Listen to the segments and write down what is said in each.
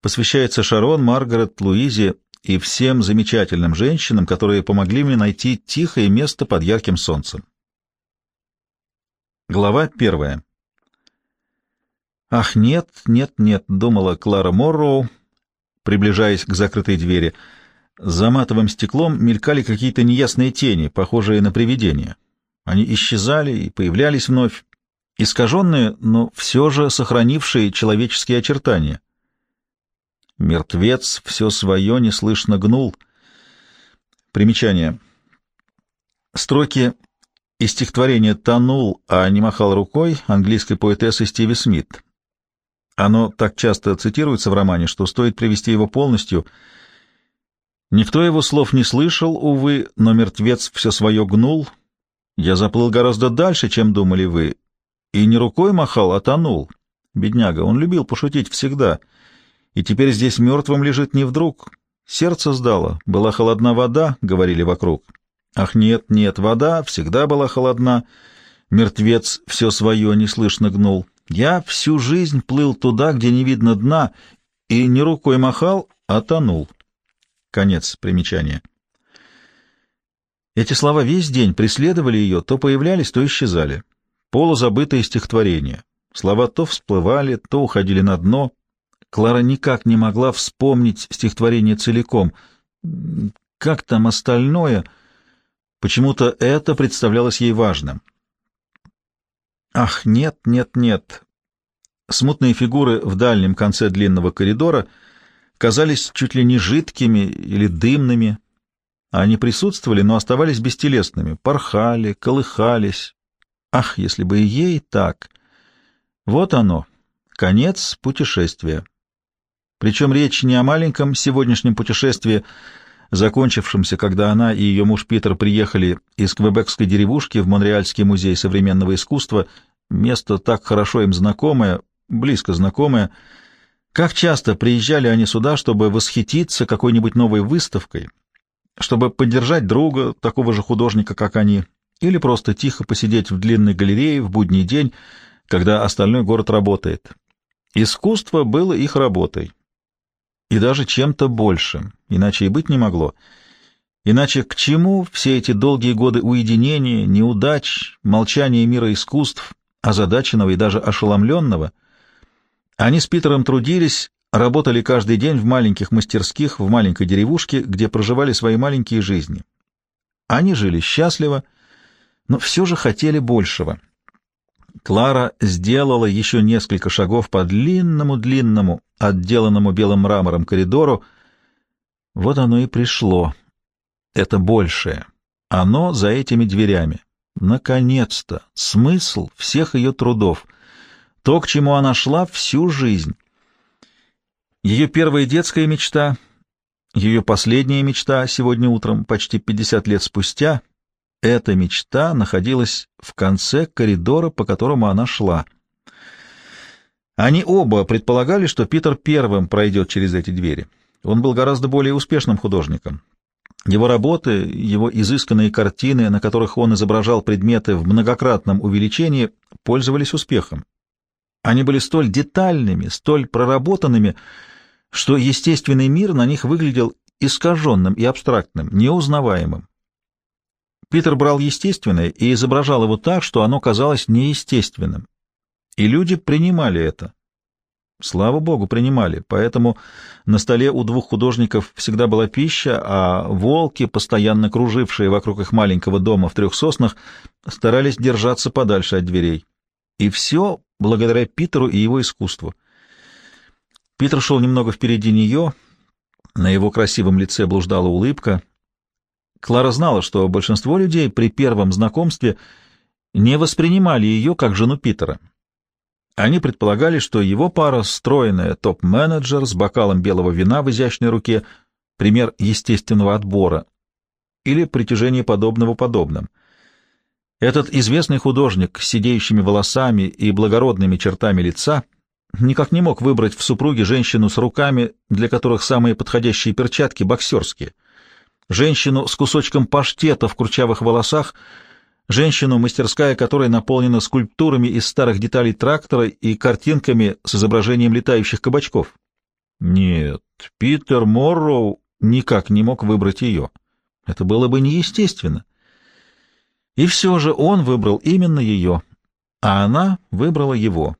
посвящается Шарон, Маргарет, Луизе и всем замечательным женщинам, которые помогли мне найти тихое место под ярким солнцем. Глава первая. «Ах, нет, нет, нет», — думала Клара Морроу, приближаясь к закрытой двери. За матовым стеклом мелькали какие-то неясные тени, похожие на привидения. Они исчезали и появлялись вновь, искаженные, но все же сохранившие человеческие очертания. Мертвец все свое неслышно гнул. Примечание. Строки из стихотворения «Тонул, а не махал рукой» английской поэтессы Стиви Смит. Оно так часто цитируется в романе, что стоит привести его полностью. Никто его слов не слышал, увы, но мертвец все свое гнул. Я заплыл гораздо дальше, чем думали вы, и не рукой махал, а тонул. Бедняга, он любил пошутить всегда — и теперь здесь мертвым лежит не вдруг. Сердце сдало, была холодна вода, — говорили вокруг. Ах, нет, нет, вода всегда была холодна. Мертвец все свое неслышно гнул. Я всю жизнь плыл туда, где не видно дна, и не рукой махал, а тонул. Конец примечания. Эти слова весь день преследовали ее, то появлялись, то исчезали. Полузабытые стихотворения. Слова то всплывали, то уходили на дно, Клара никак не могла вспомнить стихотворение целиком. Как там остальное? Почему-то это представлялось ей важным. Ах, нет, нет, нет. Смутные фигуры в дальнем конце длинного коридора казались чуть ли не жидкими или дымными. Они присутствовали, но оставались бестелесными, порхали, колыхались. Ах, если бы и ей так! Вот оно, конец путешествия. Причем речь не о маленьком сегодняшнем путешествии, закончившемся, когда она и ее муж Питер приехали из квебекской деревушки в Монреальский музей современного искусства, место так хорошо им знакомое, близко знакомое. Как часто приезжали они сюда, чтобы восхититься какой-нибудь новой выставкой, чтобы поддержать друга, такого же художника, как они, или просто тихо посидеть в длинной галерее в будний день, когда остальной город работает. Искусство было их работой и даже чем-то большим, иначе и быть не могло. Иначе к чему все эти долгие годы уединения, неудач, молчания мира искусств, озадаченного и даже ошеломленного? Они с Питером трудились, работали каждый день в маленьких мастерских, в маленькой деревушке, где проживали свои маленькие жизни. Они жили счастливо, но все же хотели большего. Клара сделала еще несколько шагов по длинному-длинному, отделанному белым мрамором коридору. Вот оно и пришло. Это большее. Оно за этими дверями. Наконец-то! Смысл всех ее трудов. То, к чему она шла всю жизнь. Ее первая детская мечта, ее последняя мечта сегодня утром, почти 50 лет спустя, эта мечта находилась в конце коридора, по которому она шла. Они оба предполагали, что Питер первым пройдет через эти двери. Он был гораздо более успешным художником. Его работы, его изысканные картины, на которых он изображал предметы в многократном увеличении, пользовались успехом. Они были столь детальными, столь проработанными, что естественный мир на них выглядел искаженным и абстрактным, неузнаваемым. Питер брал естественное и изображал его так, что оно казалось неестественным. И люди принимали это. Слава богу, принимали, поэтому на столе у двух художников всегда была пища, а волки, постоянно кружившие вокруг их маленького дома в трех соснах, старались держаться подальше от дверей. И все благодаря Питеру и его искусству. Питер шел немного впереди нее, на его красивом лице блуждала улыбка, Клара знала, что большинство людей при первом знакомстве не воспринимали ее как жену Питера. Они предполагали, что его пара — стройная топ-менеджер с бокалом белого вина в изящной руке, пример естественного отбора, или притяжение подобного подобным. Этот известный художник с сидеющими волосами и благородными чертами лица никак не мог выбрать в супруге женщину с руками, для которых самые подходящие перчатки — боксерские — женщину с кусочком паштета в курчавых волосах, женщину, мастерская которой наполнена скульптурами из старых деталей трактора и картинками с изображением летающих кабачков. Нет, Питер Морроу никак не мог выбрать ее. Это было бы неестественно. И все же он выбрал именно ее, а она выбрала его.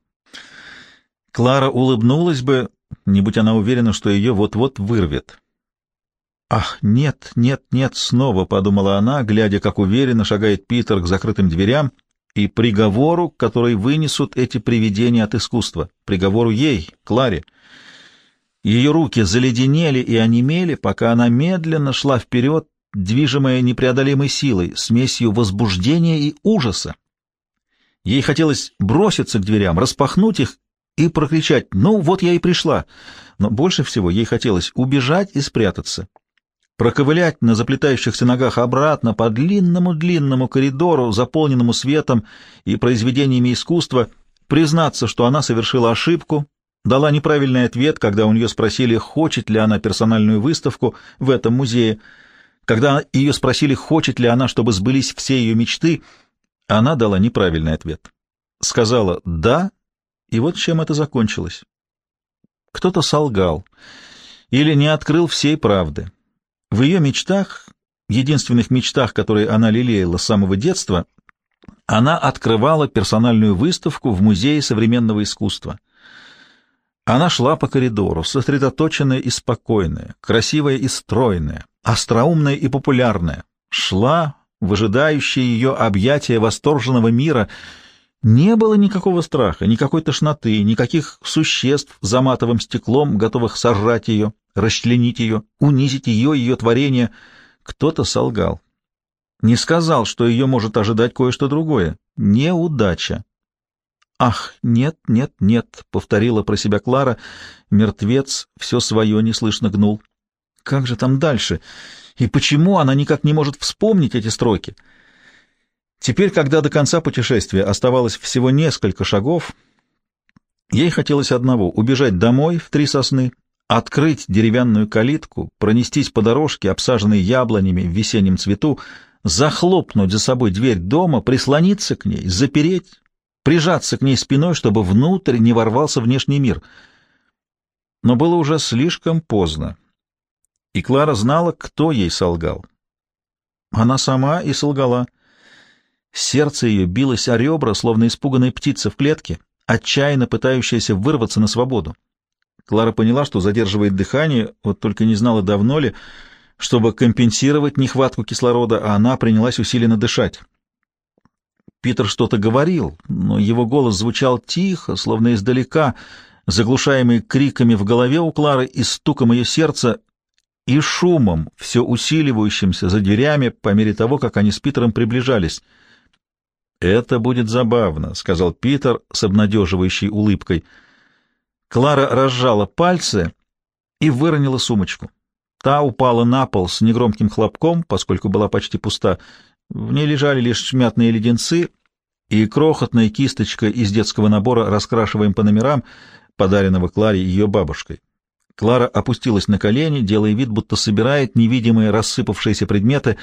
Клара улыбнулась бы, не будь она уверена, что ее вот-вот вырвет. «Ах, нет, нет, нет!» — снова подумала она, глядя, как уверенно шагает Питер к закрытым дверям и приговору, который вынесут эти привидения от искусства, приговору ей, Кларе. Ее руки заледенели и онемели, пока она медленно шла вперед, движимая непреодолимой силой, смесью возбуждения и ужаса. Ей хотелось броситься к дверям, распахнуть их и прокричать «Ну, вот я и пришла!» Но больше всего ей хотелось убежать и спрятаться проковылять на заплетающихся ногах обратно по длинному-длинному коридору, заполненному светом и произведениями искусства, признаться, что она совершила ошибку, дала неправильный ответ, когда у нее спросили, хочет ли она персональную выставку в этом музее. Когда ее спросили, хочет ли она, чтобы сбылись все ее мечты, она дала неправильный ответ. Сказала «да», и вот чем это закончилось. Кто-то солгал или не открыл всей правды. В ее мечтах, единственных мечтах, которые она лелеяла с самого детства, она открывала персональную выставку в Музее современного искусства. Она шла по коридору, сосредоточенная и спокойная, красивая и стройная, остроумная и популярная, шла, выжидающая ее объятия восторженного мира. Не было никакого страха, никакой тошноты, никаких существ за матовым стеклом, готовых сожрать ее расчленить ее, унизить ее, ее творение. Кто-то солгал. Не сказал, что ее может ожидать кое-что другое. Неудача. «Ах, нет, нет, нет», — повторила про себя Клара. Мертвец все свое неслышно гнул. «Как же там дальше? И почему она никак не может вспомнить эти строки?» Теперь, когда до конца путешествия оставалось всего несколько шагов, ей хотелось одного — убежать домой в три сосны открыть деревянную калитку, пронестись по дорожке, обсаженной яблонями в весеннем цвету, захлопнуть за собой дверь дома, прислониться к ней, запереть, прижаться к ней спиной, чтобы внутрь не ворвался внешний мир. Но было уже слишком поздно, и Клара знала, кто ей солгал. Она сама и солгала. Сердце ее билось о ребра, словно испуганная птица в клетке, отчаянно пытающаяся вырваться на свободу. Клара поняла, что задерживает дыхание, вот только не знала, давно ли, чтобы компенсировать нехватку кислорода, а она принялась усиленно дышать. Питер что-то говорил, но его голос звучал тихо, словно издалека, заглушаемый криками в голове у Клары и стуком ее сердца, и шумом, все усиливающимся за дверями по мере того, как они с Питером приближались. «Это будет забавно», — сказал Питер с обнадеживающей улыбкой — Клара разжала пальцы и выронила сумочку. Та упала на пол с негромким хлопком, поскольку была почти пуста. В ней лежали лишь мятные леденцы и крохотная кисточка из детского набора «Раскрашиваем по номерам», подаренного Кларе ее бабушкой. Клара опустилась на колени, делая вид, будто собирает невидимые рассыпавшиеся предметы.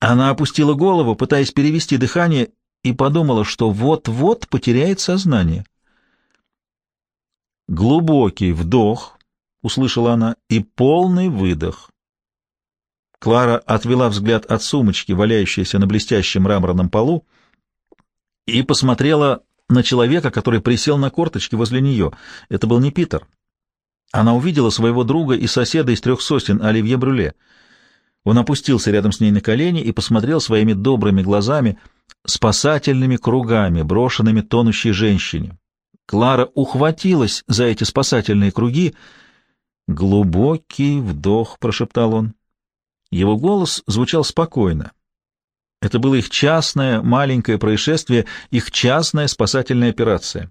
Она опустила голову, пытаясь перевести дыхание, и подумала, что вот-вот потеряет сознание. Глубокий вдох, услышала она, и полный выдох. Клара отвела взгляд от сумочки, валяющейся на блестящем мраморном полу, и посмотрела на человека, который присел на корточки возле нее. Это был не Питер. Она увидела своего друга и соседа из трех сосен, Оливье Брюле. Он опустился рядом с ней на колени и посмотрел своими добрыми глазами, спасательными кругами, брошенными тонущей женщине. Клара ухватилась за эти спасательные круги. «Глубокий вдох», — прошептал он. Его голос звучал спокойно. Это было их частное маленькое происшествие, их частная спасательная операция.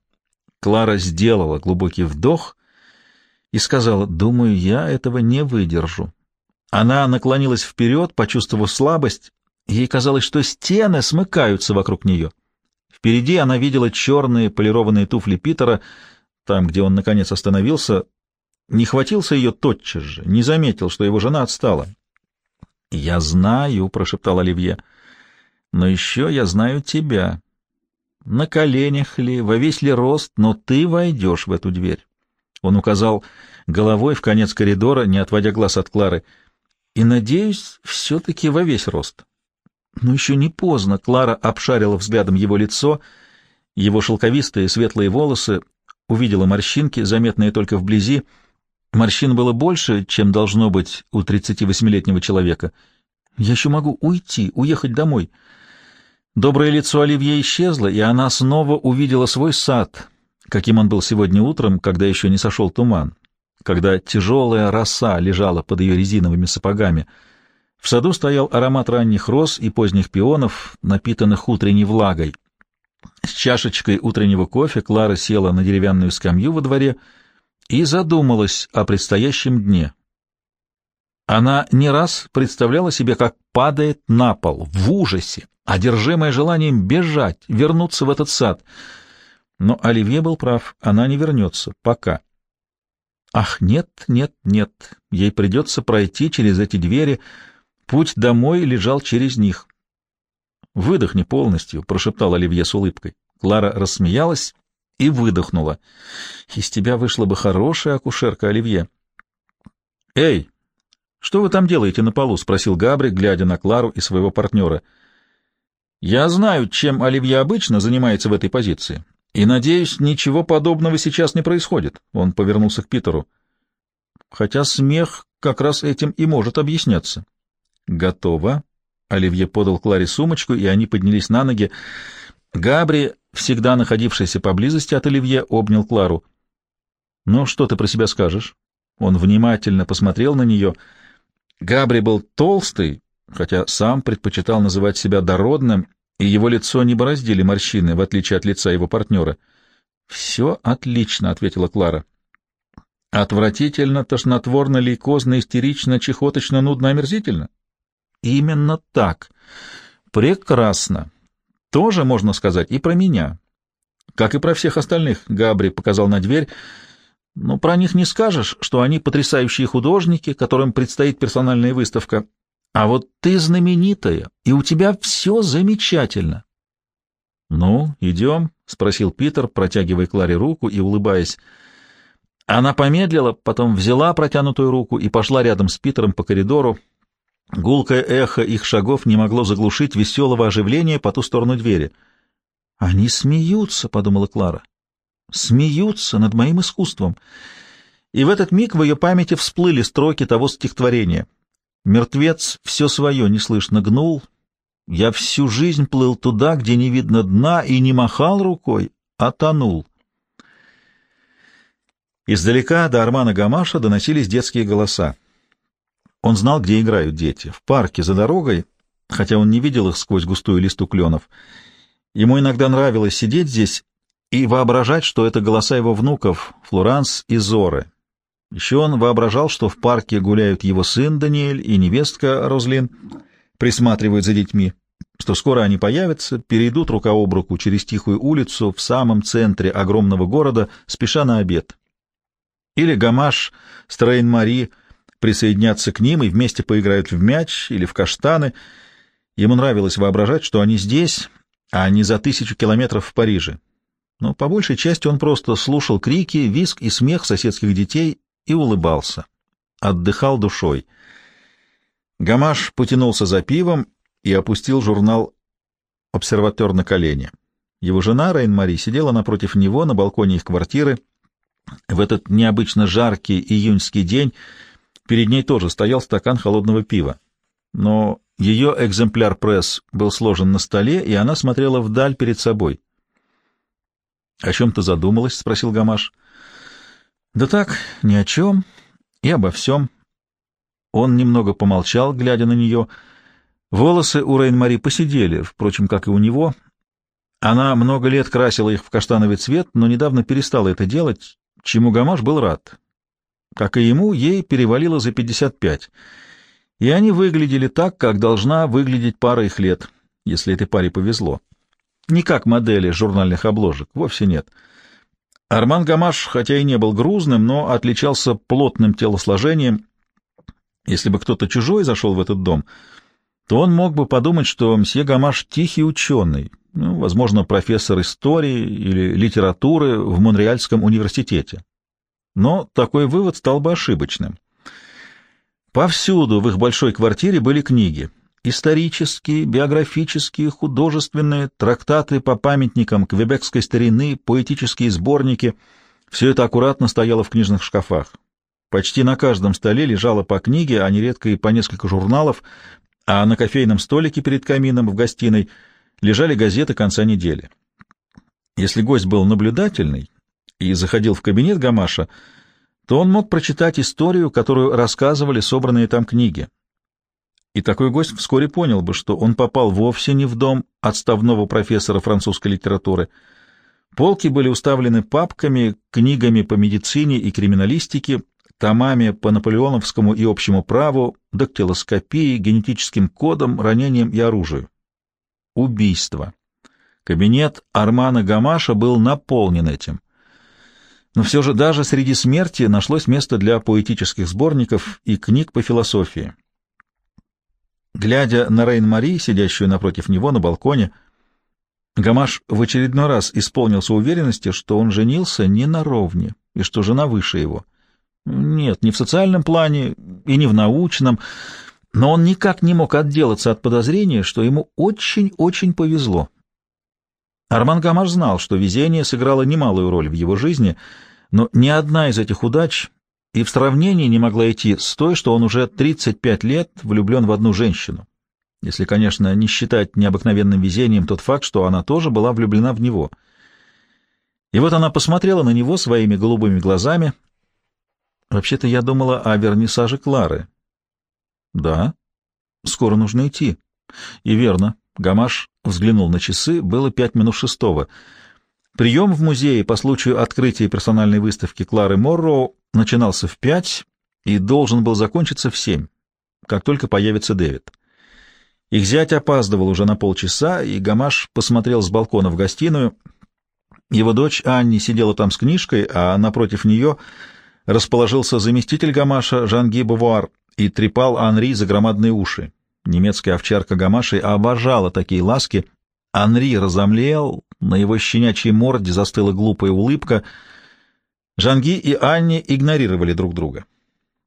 Клара сделала глубокий вдох и сказала, «Думаю, я этого не выдержу». Она наклонилась вперед, почувствовав слабость. Ей казалось, что стены смыкаются вокруг нее. Впереди она видела черные полированные туфли Питера, там, где он, наконец, остановился. Не хватился ее тотчас же, не заметил, что его жена отстала. «Я знаю», — прошептал Оливье, — «но еще я знаю тебя. На коленях ли, во весь ли рост, но ты войдешь в эту дверь». Он указал головой в конец коридора, не отводя глаз от Клары. «И, надеюсь, все-таки во весь рост». Но еще не поздно. Клара обшарила взглядом его лицо, его шелковистые светлые волосы, увидела морщинки, заметные только вблизи. Морщин было больше, чем должно быть у 38-летнего человека. «Я еще могу уйти, уехать домой». Доброе лицо Оливье исчезло, и она снова увидела свой сад, каким он был сегодня утром, когда еще не сошел туман, когда тяжелая роса лежала под ее резиновыми сапогами. В саду стоял аромат ранних роз и поздних пионов, напитанных утренней влагой. С чашечкой утреннего кофе Клара села на деревянную скамью во дворе и задумалась о предстоящем дне. Она не раз представляла себе, как падает на пол в ужасе, одержимая желанием бежать, вернуться в этот сад. Но Оливье был прав, она не вернется, пока. Ах, нет, нет, нет, ей придется пройти через эти двери, путь домой лежал через них. «Выдохни полностью», — прошептал Оливье с улыбкой. Клара рассмеялась и выдохнула. «Из тебя вышла бы хорошая акушерка, Оливье». «Эй, что вы там делаете на полу?» — спросил Габри, глядя на Клару и своего партнера. «Я знаю, чем Оливье обычно занимается в этой позиции, и, надеюсь, ничего подобного сейчас не происходит». Он повернулся к Питеру. «Хотя смех как раз этим и может объясняться». «Готово». Оливье подал Кларе сумочку, и они поднялись на ноги. Габри, всегда находившийся поблизости от Оливье, обнял Клару. «Ну, что ты про себя скажешь?» Он внимательно посмотрел на нее — Габри был толстый, хотя сам предпочитал называть себя дородным, и его лицо не бороздили морщины, в отличие от лица его партнера. «Все отлично», — ответила Клара. «Отвратительно, тошнотворно, лейкозно, истерично, чехоточно, нудно, омерзительно?» «Именно так. Прекрасно. Тоже можно сказать и про меня. Как и про всех остальных», — Габри показал на дверь, — но про них не скажешь, что они потрясающие художники, которым предстоит персональная выставка. А вот ты знаменитая, и у тебя все замечательно. — Ну, идем, — спросил Питер, протягивая Кларе руку и улыбаясь. Она помедлила, потом взяла протянутую руку и пошла рядом с Питером по коридору. Гулкое эхо их шагов не могло заглушить веселого оживления по ту сторону двери. — Они смеются, — подумала Клара смеются над моим искусством. И в этот миг в ее памяти всплыли строки того стихотворения. «Мертвец все свое неслышно гнул, я всю жизнь плыл туда, где не видно дна, и не махал рукой, а тонул». Издалека до Армана Гамаша доносились детские голоса. Он знал, где играют дети. В парке, за дорогой, хотя он не видел их сквозь густую листу кленов. Ему иногда нравилось сидеть здесь и воображать, что это голоса его внуков Флоранс и Зоры. Еще он воображал, что в парке гуляют его сын Даниэль и невестка Розлин, присматривают за детьми, что скоро они появятся, перейдут рука об руку через тихую улицу в самом центре огромного города, спеша на обед. Или Гамаш с Рейн-Мари присоединятся к ним и вместе поиграют в мяч или в каштаны. Ему нравилось воображать, что они здесь, а не за тысячу километров в Париже, но по большей части он просто слушал крики, визг и смех соседских детей и улыбался. Отдыхал душой. Гамаш потянулся за пивом и опустил журнал «Обсерватер» на колени. Его жена, Рейн-Мари, сидела напротив него на балконе их квартиры. В этот необычно жаркий июньский день перед ней тоже стоял стакан холодного пива. Но ее экземпляр пресс был сложен на столе, и она смотрела вдаль перед собой —— О чем ты задумалась? — спросил Гамаш. — Да так, ни о чем и обо всем. Он немного помолчал, глядя на нее. Волосы у Рейн-Мари посидели, впрочем, как и у него. Она много лет красила их в каштановый цвет, но недавно перестала это делать, чему Гамаш был рад. Как и ему, ей перевалило за пятьдесят пять, и они выглядели так, как должна выглядеть пара их лет, если этой паре повезло. Не как модели журнальных обложек, вовсе нет. Арман Гамаш, хотя и не был грузным, но отличался плотным телосложением. Если бы кто-то чужой зашел в этот дом, то он мог бы подумать, что мсье Гамаш — тихий ученый, ну, возможно, профессор истории или литературы в Монреальском университете. Но такой вывод стал бы ошибочным. Повсюду в их большой квартире были книги. Исторические, биографические, художественные, трактаты по памятникам квебекской старины, поэтические сборники — все это аккуратно стояло в книжных шкафах. Почти на каждом столе лежало по книге, а нередко и по несколько журналов, а на кофейном столике перед камином в гостиной лежали газеты конца недели. Если гость был наблюдательный и заходил в кабинет Гамаша, то он мог прочитать историю, которую рассказывали собранные там книги. И такой гость вскоре понял бы, что он попал вовсе не в дом отставного профессора французской литературы — Полки были уставлены папками, книгами по медицине и криминалистике, томами по наполеоновскому и общему праву, дактилоскопии, генетическим кодам, ранениям и оружию. Убийство. Кабинет Армана Гамаша был наполнен этим. Но все же даже среди смерти нашлось место для поэтических сборников и книг по философии. Глядя на Рейн-Мари, сидящую напротив него на балконе, Гамаш в очередной раз исполнился уверенности, что он женился не на ровне и что жена выше его. Нет, не в социальном плане и не в научном, но он никак не мог отделаться от подозрения, что ему очень-очень повезло. Арман Гамаш знал, что везение сыграло немалую роль в его жизни, но ни одна из этих удач и в сравнении не могла идти с той, что он уже 35 лет влюблен в одну женщину если, конечно, не считать необыкновенным везением тот факт, что она тоже была влюблена в него. И вот она посмотрела на него своими голубыми глазами. Вообще-то я думала о вернисаже Клары. Да, скоро нужно идти. И верно, Гамаш взглянул на часы, было пять минут шестого. Прием в музее по случаю открытия персональной выставки Клары Морроу начинался в пять и должен был закончиться в семь, как только появится Дэвид. Их зять опаздывал уже на полчаса, и Гамаш посмотрел с балкона в гостиную. Его дочь Анни сидела там с книжкой, а напротив нее расположился заместитель Гамаша Жанги Бавуар и трепал Анри за громадные уши. Немецкая овчарка Гамаши обожала такие ласки. Анри разомлел, на его щенячьей морде застыла глупая улыбка. Жанги и Анни игнорировали друг друга.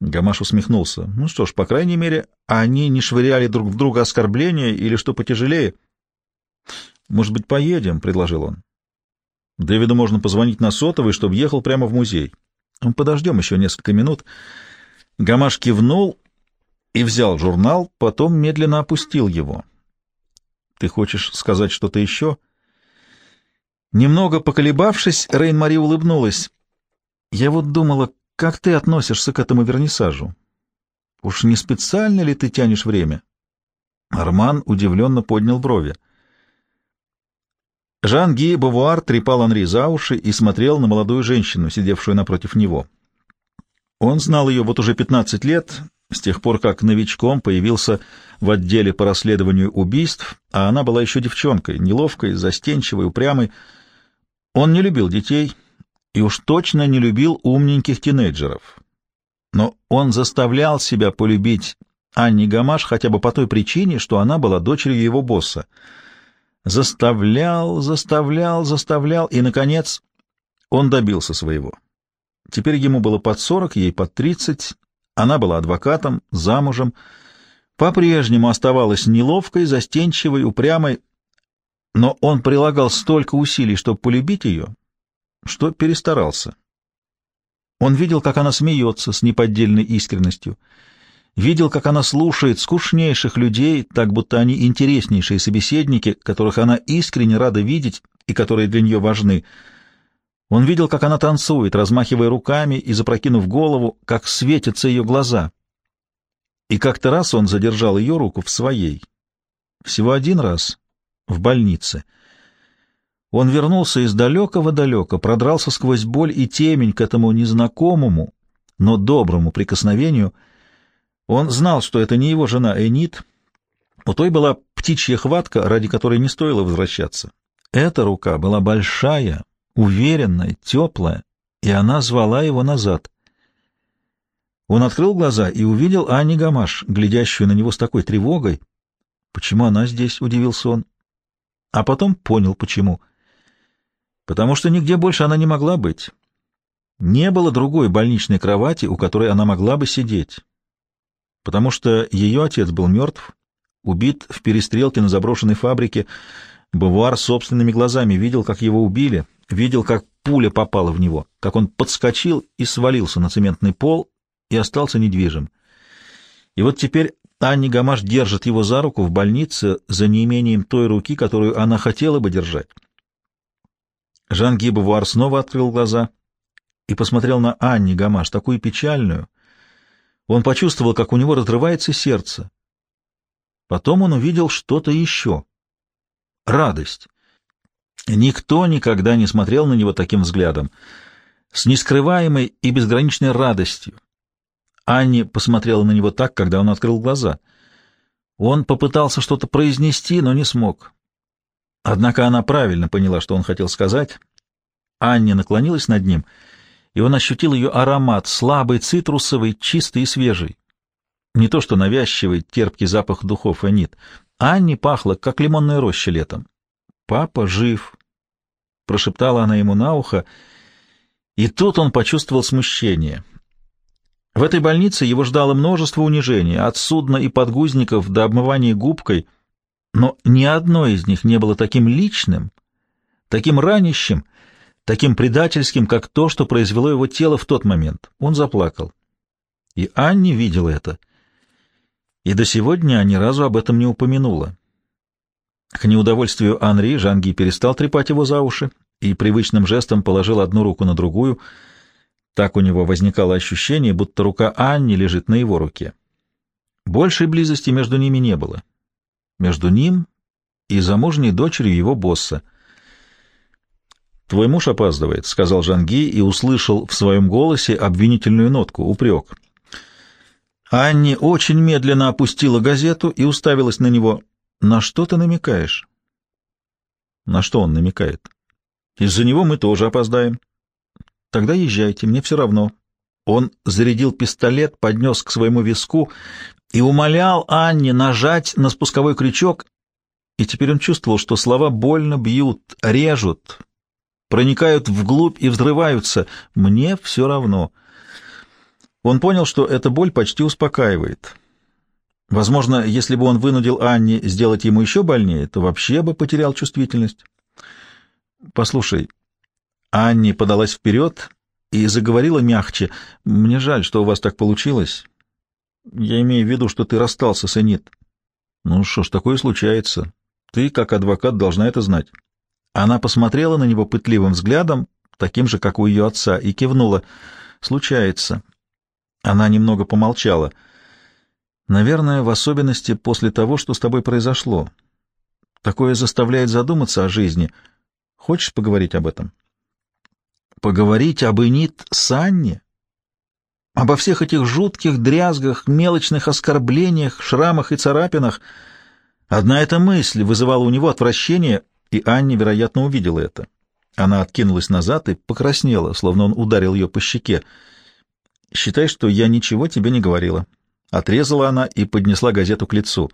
Гамаш усмехнулся. Ну что ж, по крайней мере, они не швыряли друг в друга оскорбления или что потяжелее. «Может быть, поедем?» — предложил он. Дэвиду можно позвонить на сотовый, чтобы ехал прямо в музей. Подождем еще несколько минут. Гамаш кивнул и взял журнал, потом медленно опустил его. «Ты хочешь сказать что-то еще?» Немного поколебавшись, Рейн-Мари улыбнулась. «Я вот думала, как ты относишься к этому вернисажу? Уж не специально ли ты тянешь время? Арман удивленно поднял брови. Жан-Ги Бавуар трепал Анри за уши и смотрел на молодую женщину, сидевшую напротив него. Он знал ее вот уже 15 лет, с тех пор, как новичком появился в отделе по расследованию убийств, а она была еще девчонкой, неловкой, застенчивой, упрямой. Он не любил детей и уж точно не любил умненьких тинейджеров. Но он заставлял себя полюбить Анни Гамаш хотя бы по той причине, что она была дочерью его босса. Заставлял, заставлял, заставлял, и, наконец, он добился своего. Теперь ему было под сорок, ей под тридцать, она была адвокатом, замужем, по-прежнему оставалась неловкой, застенчивой, упрямой, но он прилагал столько усилий, чтобы полюбить ее, что перестарался. Он видел, как она смеется с неподдельной искренностью, видел, как она слушает скучнейших людей, так будто они интереснейшие собеседники, которых она искренне рада видеть и которые для нее важны. Он видел, как она танцует, размахивая руками и запрокинув голову, как светятся ее глаза. И как-то раз он задержал ее руку в своей. Всего один раз, в больнице — он вернулся из далекого-далека, продрался сквозь боль и темень к этому незнакомому, но доброму прикосновению. Он знал, что это не его жена Энит. У той была птичья хватка, ради которой не стоило возвращаться. Эта рука была большая, уверенная, теплая, и она звала его назад. Он открыл глаза и увидел Ани Гамаш, глядящую на него с такой тревогой. «Почему она здесь?» — удивился он. А потом понял, почему — потому что нигде больше она не могла быть. Не было другой больничной кровати, у которой она могла бы сидеть, потому что ее отец был мертв, убит в перестрелке на заброшенной фабрике. Бавуар собственными глазами видел, как его убили, видел, как пуля попала в него, как он подскочил и свалился на цементный пол и остался недвижим. И вот теперь Анни Гамаш держит его за руку в больнице за неимением той руки, которую она хотела бы держать. Жан-Ги Бавуар снова открыл глаза и посмотрел на Анни Гамаш, такую печальную. Он почувствовал, как у него разрывается сердце. Потом он увидел что-то еще. Радость. Никто никогда не смотрел на него таким взглядом, с нескрываемой и безграничной радостью. Анни посмотрела на него так, когда он открыл глаза. Он попытался что-то произнести, но не смог. Однако она правильно поняла, что он хотел сказать. Анни наклонилась над ним, и он ощутил ее аромат, слабый, цитрусовый, чистый и свежий. Не то что навязчивый, терпкий запах духов Энит. Анни пахла, как лимонная роща летом. «Папа жив», — прошептала она ему на ухо, и тут он почувствовал смущение. В этой больнице его ждало множество унижений, от судна и подгузников до обмывания губкой — но ни одно из них не было таким личным, таким ранящим, таким предательским, как то, что произвело его тело в тот момент. Он заплакал. И Анни видела это. И до сегодня ни разу об этом не упомянула. К неудовольствию Анри Жанги перестал трепать его за уши и привычным жестом положил одну руку на другую. Так у него возникало ощущение, будто рука Анни лежит на его руке. Большей близости между ними не было между ним и замужней дочерью его босса. «Твой муж опаздывает», — сказал Жанги и услышал в своем голосе обвинительную нотку, упрек. Анни очень медленно опустила газету и уставилась на него. «На что ты намекаешь?» «На что он намекает?» «Из-за него мы тоже опоздаем». «Тогда езжайте, мне все равно». Он зарядил пистолет, поднес к своему виску и умолял Анне нажать на спусковой крючок, и теперь он чувствовал, что слова больно бьют, режут, проникают вглубь и взрываются. Мне все равно. Он понял, что эта боль почти успокаивает. Возможно, если бы он вынудил Анне сделать ему еще больнее, то вообще бы потерял чувствительность. «Послушай». Анни подалась вперед и заговорила мягче. «Мне жаль, что у вас так получилось. Я имею в виду, что ты расстался с Энит. Ну что ж, такое случается. Ты, как адвокат, должна это знать. Она посмотрела на него пытливым взглядом, таким же, как у ее отца, и кивнула. Случается. Она немного помолчала. Наверное, в особенности после того, что с тобой произошло. Такое заставляет задуматься о жизни. Хочешь поговорить об этом? Поговорить об Энит с Анне? Обо всех этих жутких дрязгах, мелочных оскорблениях, шрамах и царапинах. Одна эта мысль вызывала у него отвращение, и Анне, вероятно, увидела это. Она откинулась назад и покраснела, словно он ударил ее по щеке. «Считай, что я ничего тебе не говорила». Отрезала она и поднесла газету к лицу.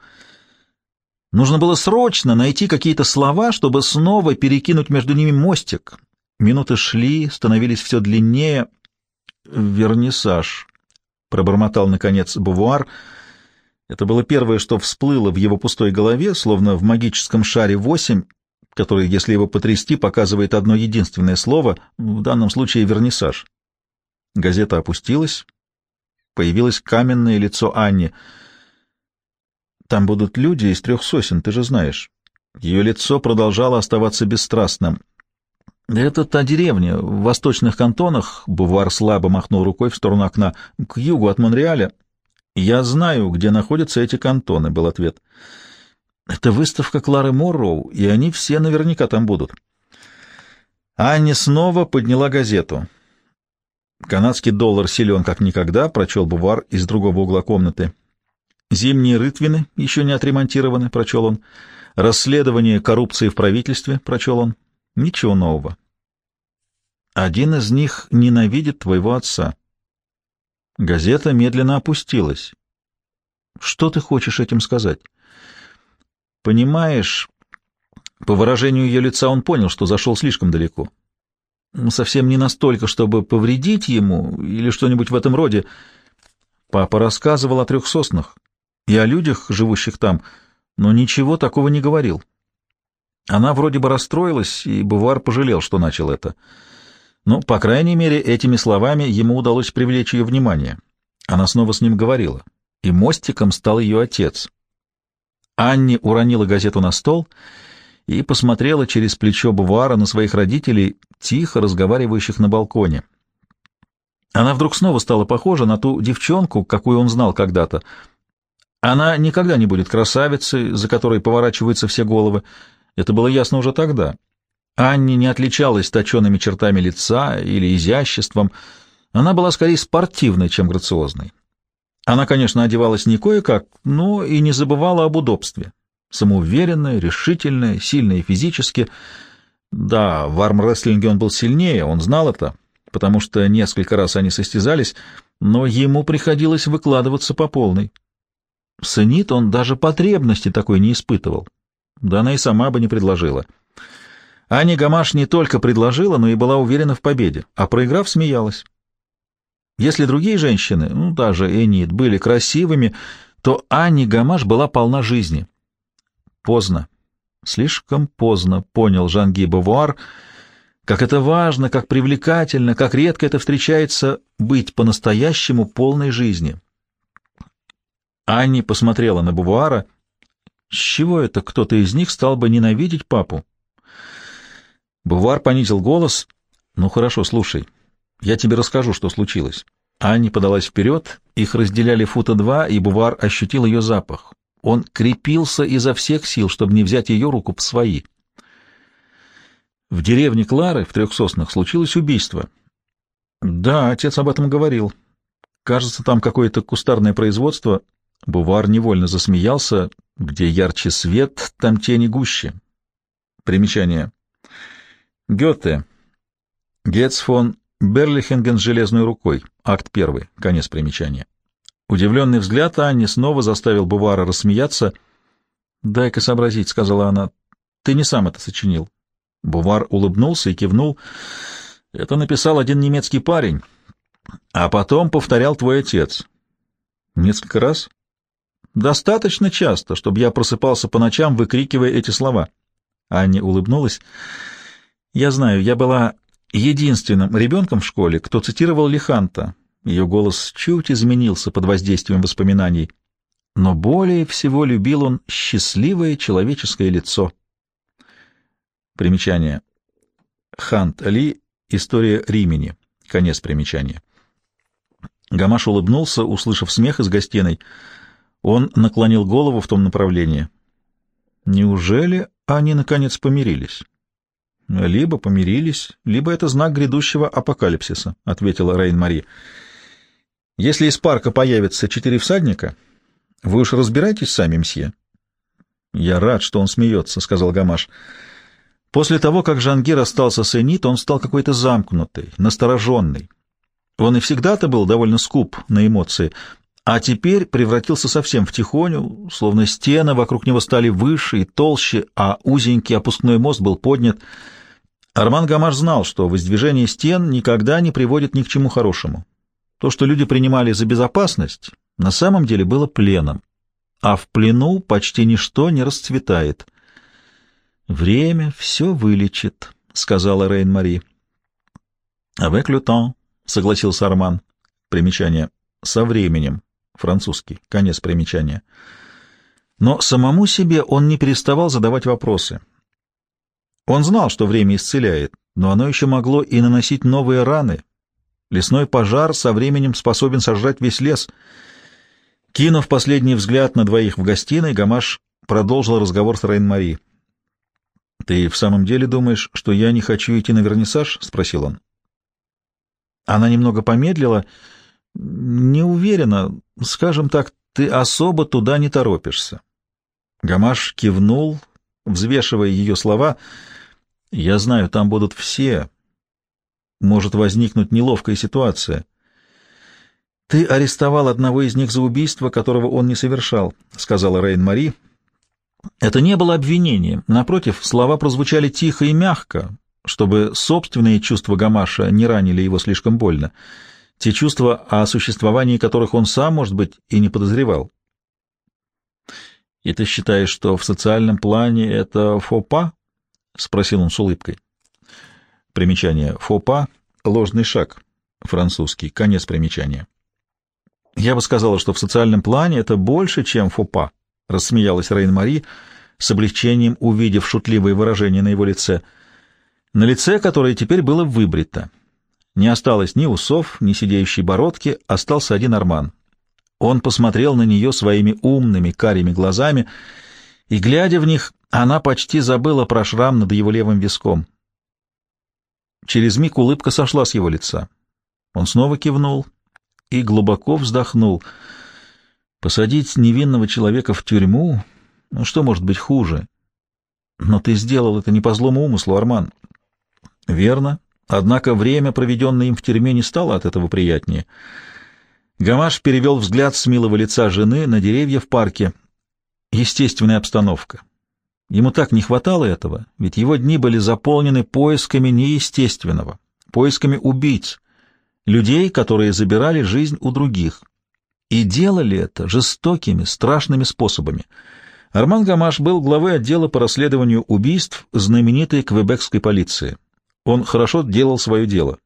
Нужно было срочно найти какие-то слова, чтобы снова перекинуть между ними мостик. Минуты шли, становились все длиннее — вернисаж», — пробормотал, наконец, Бувуар. Это было первое, что всплыло в его пустой голове, словно в магическом шаре восемь, который, если его потрясти, показывает одно единственное слово, в данном случае вернисаж. Газета опустилась. Появилось каменное лицо Анни. «Там будут люди из трех сосен, ты же знаешь». Ее лицо продолжало оставаться бесстрастным. «Это та деревня в восточных кантонах», — Бувар слабо махнул рукой в сторону окна, — «к югу от Монреаля». «Я знаю, где находятся эти кантоны», — был ответ. «Это выставка Клары Морроу, и они все наверняка там будут». Анни снова подняла газету. «Канадский доллар силен как никогда», — прочел Бувар из другого угла комнаты. «Зимние рытвины еще не отремонтированы», — прочел он. «Расследование коррупции в правительстве», — прочел он. Ничего нового. Один из них ненавидит твоего отца. Газета медленно опустилась. Что ты хочешь этим сказать? Понимаешь, по выражению ее лица он понял, что зашел слишком далеко. Совсем не настолько, чтобы повредить ему или что-нибудь в этом роде. Папа рассказывал о трех соснах и о людях, живущих там, но ничего такого не говорил. Она вроде бы расстроилась, и Бувар пожалел, что начал это. Но, по крайней мере, этими словами ему удалось привлечь ее внимание. Она снова с ним говорила, и мостиком стал ее отец. Анни уронила газету на стол и посмотрела через плечо Бувара на своих родителей, тихо разговаривающих на балконе. Она вдруг снова стала похожа на ту девчонку, какую он знал когда-то. Она никогда не будет красавицей, за которой поворачиваются все головы. Это было ясно уже тогда. Анни не отличалась точенными чертами лица или изяществом. Она была скорее спортивной, чем грациозной. Она, конечно, одевалась не кое-как, но и не забывала об удобстве. Самоуверенная, решительная, сильная физически. Да, в армрестлинге он был сильнее, он знал это, потому что несколько раз они состязались, но ему приходилось выкладываться по полной. Сынит он даже потребности такой не испытывал. Да она и сама бы не предложила. Аня Гамаш не только предложила, но и была уверена в победе, а проиграв, смеялась. Если другие женщины, ну, даже Энит, были красивыми, то Анни Гамаш была полна жизни. Поздно, слишком поздно понял Жанги Бавуар, как это важно, как привлекательно, как редко это встречается быть по-настоящему полной жизни. Анни посмотрела на Бавуара. С чего это кто-то из них стал бы ненавидеть папу? Бувар понизил голос. «Ну хорошо, слушай. Я тебе расскажу, что случилось». Анни подалась вперед, их разделяли фута два, и Бувар ощутил ее запах. Он крепился изо всех сил, чтобы не взять ее руку в свои. В деревне Клары, в трех соснах, случилось убийство. Да, отец об этом говорил. Кажется, там какое-то кустарное производство. Бувар невольно засмеялся. Где ярче свет, там тени гуще. Примечание. Гёте. Гетц фон Берлихенген с железной рукой. Акт первый. Конец примечания. Удивленный взгляд Анни снова заставил Бувара рассмеяться. «Дай-ка сообразить», — сказала она. «Ты не сам это сочинил». Бувар улыбнулся и кивнул. «Это написал один немецкий парень, а потом повторял твой отец». «Несколько раз?» «Достаточно часто, чтобы я просыпался по ночам, выкрикивая эти слова». Анни улыбнулась. Я знаю, я была единственным ребенком в школе, кто цитировал Лиханта. Ее голос чуть изменился под воздействием воспоминаний. Но более всего любил он счастливое человеческое лицо. Примечание. Хант Ли. История Римени. Конец примечания. Гамаш улыбнулся, услышав смех из гостиной. Он наклонил голову в том направлении. Неужели они, наконец, помирились? Либо помирились, либо это знак грядущего апокалипсиса, — ответила Рейн-Мари. Если из парка появятся четыре всадника, вы уж разбирайтесь сами, мсье. Я рад, что он смеется, — сказал Гамаш. После того, как Жангир остался с Энит, он стал какой-то замкнутый, настороженный. Он и всегда-то был довольно скуп на эмоции, а теперь превратился совсем в тихоню, словно стены вокруг него стали выше и толще, а узенький опускной мост был поднят — Арман Гамаш знал, что воздвижение стен никогда не приводит ни к чему хорошему. То, что люди принимали за безопасность, на самом деле было пленом, а в плену почти ничто не расцветает. «Время все вылечит», — сказала Рейн-Мари. «Avec le temps», — согласился Арман. Примечание. «Со временем». Французский. Конец примечания. Но самому себе он не переставал задавать вопросы — он знал, что время исцеляет, но оно еще могло и наносить новые раны. Лесной пожар со временем способен сожрать весь лес. Кинув последний взгляд на двоих в гостиной, Гамаш продолжил разговор с Рейн-Мари. «Ты в самом деле думаешь, что я не хочу идти на вернисаж?» — спросил он. Она немного помедлила. «Не уверена. Скажем так, ты особо туда не торопишься». Гамаш кивнул, взвешивая ее слова — я знаю, там будут все. Может возникнуть неловкая ситуация. Ты арестовал одного из них за убийство, которого он не совершал, сказала Рейн-Мари. Это не было обвинением. Напротив, слова прозвучали тихо и мягко, чтобы собственные чувства Гамаша не ранили его слишком больно, те чувства, о существовании которых он сам, может быть, и не подозревал. «И ты считаешь, что в социальном плане это фопа?» — спросил он с улыбкой. Примечание. Фопа — ложный шаг. Французский. Конец примечания. «Я бы сказала, что в социальном плане это больше, чем фопа», — рассмеялась Рейн-Мари, с облегчением увидев шутливое выражение на его лице, на лице, которое теперь было выбрито. Не осталось ни усов, ни сидеющей бородки, остался один Арман. Он посмотрел на нее своими умными карими глазами, и, глядя в них, она почти забыла про шрам над его левым виском. Через миг улыбка сошла с его лица. Он снова кивнул и глубоко вздохнул. Посадить невинного человека в тюрьму? Ну, что может быть хуже? Но ты сделал это не по злому умыслу, Арман. Верно. Однако время, проведенное им в тюрьме, не стало от этого приятнее. Гамаш перевел взгляд с милого лица жены на деревья в парке. Естественная обстановка. Ему так не хватало этого, ведь его дни были заполнены поисками неестественного, поисками убийц, людей, которые забирали жизнь у других. И делали это жестокими, страшными способами. Арман Гамаш был главой отдела по расследованию убийств знаменитой квебекской полиции. Он хорошо делал свое дело.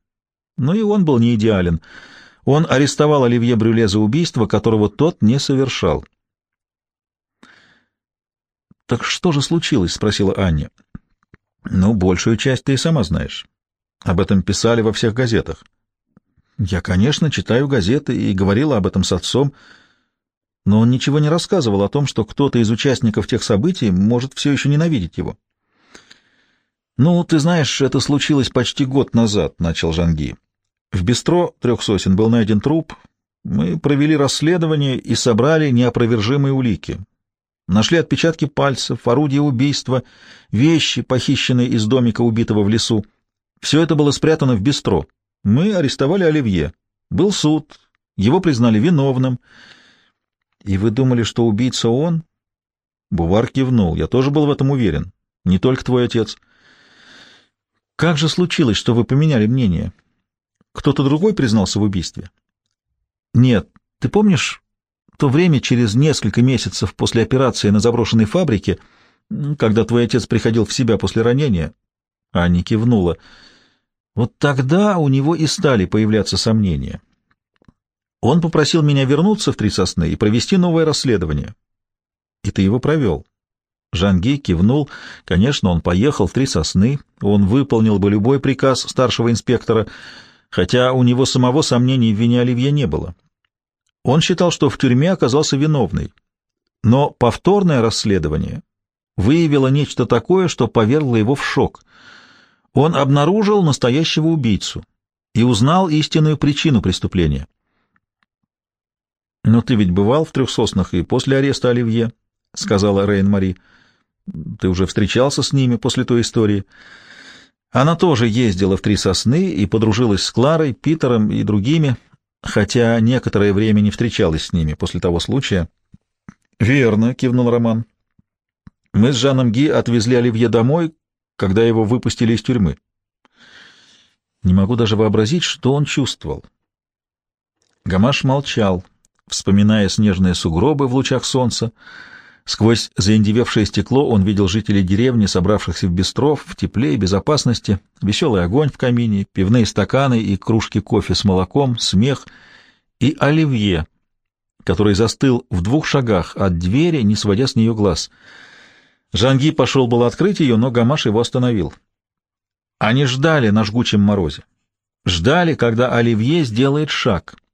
Но и он был не идеален. Он арестовал Оливье Брюле за убийство, которого тот не совершал. «Так что же случилось?» — спросила Аня. «Ну, большую часть ты и сама знаешь. Об этом писали во всех газетах». «Я, конечно, читаю газеты и говорила об этом с отцом, но он ничего не рассказывал о том, что кто-то из участников тех событий может все еще ненавидеть его». «Ну, ты знаешь, это случилось почти год назад», — начал Жанги. «В бистро трех сосен был найден труп. Мы провели расследование и собрали неопровержимые улики. Нашли отпечатки пальцев, орудия убийства, вещи, похищенные из домика убитого в лесу. Все это было спрятано в бистро. Мы арестовали Оливье. Был суд. Его признали виновным. И вы думали, что убийца он? Бувар кивнул. Я тоже был в этом уверен. Не только твой отец. Как же случилось, что вы поменяли мнение? Кто-то другой признался в убийстве? Нет. Ты помнишь, то время, через несколько месяцев после операции на заброшенной фабрике, когда твой отец приходил в себя после ранения, Аня кивнула, вот тогда у него и стали появляться сомнения. Он попросил меня вернуться в Три Сосны и провести новое расследование. И ты его провел. Жанги кивнул. Конечно, он поехал в Три Сосны, он выполнил бы любой приказ старшего инспектора, хотя у него самого сомнений в вине Оливье не было. Он считал, что в тюрьме оказался виновный. Но повторное расследование выявило нечто такое, что повергло его в шок. Он обнаружил настоящего убийцу и узнал истинную причину преступления. «Но ты ведь бывал в трех соснах и после ареста Оливье», — сказала Рейн-Мари. «Ты уже встречался с ними после той истории». Она тоже ездила в Три Сосны и подружилась с Кларой, Питером и другими, хотя некоторое время не встречалась с ними после того случая. «Верно», — кивнул Роман. «Мы с Жаном Ги отвезли Оливье домой, когда его выпустили из тюрьмы. Не могу даже вообразить, что он чувствовал». Гамаш молчал, вспоминая снежные сугробы в лучах солнца, — Сквозь заиндевевшее стекло он видел жителей деревни, собравшихся в бистров, в тепле и безопасности, веселый огонь в камине, пивные стаканы и кружки кофе с молоком, смех и оливье, который застыл в двух шагах от двери, не сводя с нее глаз. Жанги пошел было открыть ее, но Гамаш его остановил. Они ждали на жгучем морозе. Ждали, когда Оливье сделает шаг —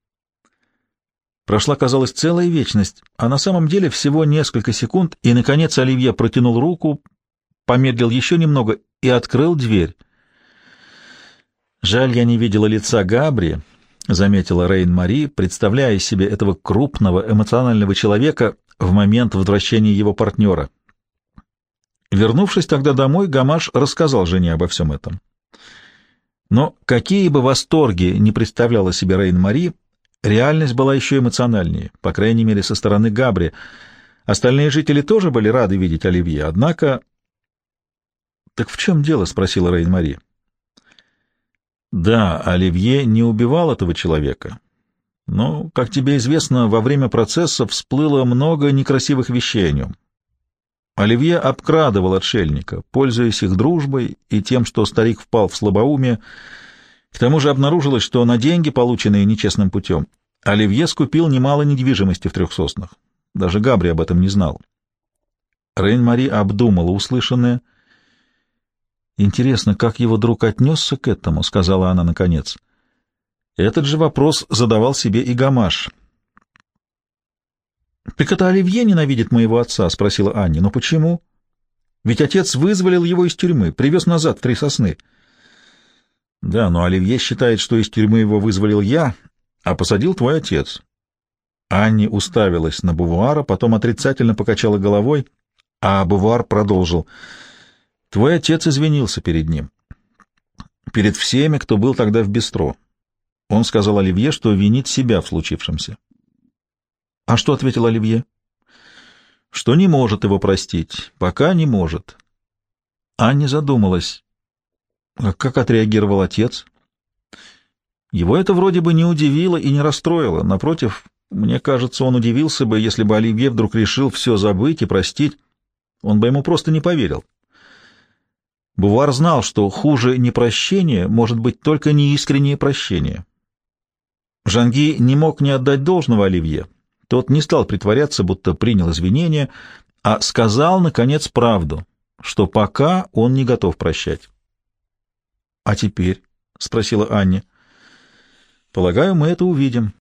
Прошла, казалось, целая вечность, а на самом деле всего несколько секунд, и, наконец, Оливье протянул руку, помедлил еще немного и открыл дверь. «Жаль, я не видела лица Габри», — заметила Рейн-Мари, представляя себе этого крупного эмоционального человека в момент возвращения его партнера. Вернувшись тогда домой, Гамаш рассказал жене обо всем этом. Но какие бы восторги не представляла себе Рейн-Мари, Реальность была еще эмоциональнее, по крайней мере, со стороны Габри. Остальные жители тоже были рады видеть Оливье, однако... — Так в чем дело? — спросила Рейн-Мари. Да, Оливье не убивал этого человека. Но, как тебе известно, во время процесса всплыло много некрасивых вещей о нем. Оливье обкрадывал отшельника, пользуясь их дружбой и тем, что старик впал в слабоумие. К тому же обнаружилось, что на деньги, полученные нечестным путем, Оливье скупил немало недвижимости в трех соснах. Даже Габри об этом не знал. Рейн-Мари обдумала услышанное. «Интересно, как его друг отнесся к этому?» — сказала она наконец. Этот же вопрос задавал себе и Гамаш. «Так это Оливье ненавидит моего отца?» — спросила Анни. «Но почему? Ведь отец вызволил его из тюрьмы, привез назад три сосны». «Да, но Оливье считает, что из тюрьмы его вызволил я, а посадил твой отец». Анни уставилась на Бувуара, потом отрицательно покачала головой, а Бувуар продолжил. «Твой отец извинился перед ним. Перед всеми, кто был тогда в бистро. Он сказал Оливье, что винит себя в случившемся. А что ответил Оливье? Что не может его простить, пока не может. Анни задумалась. А как отреагировал отец? Его это вроде бы не удивило и не расстроило. Напротив, мне кажется, он удивился бы, если бы Оливье вдруг решил все забыть и простить. Он бы ему просто не поверил. Бувар знал, что хуже непрощения может быть только неискреннее прощение. Жанги не мог не отдать должного Оливье. Тот не стал притворяться, будто принял извинения, а сказал, наконец, правду, что пока он не готов прощать. — А теперь? — спросила Анне. — Полагаю, мы это увидим.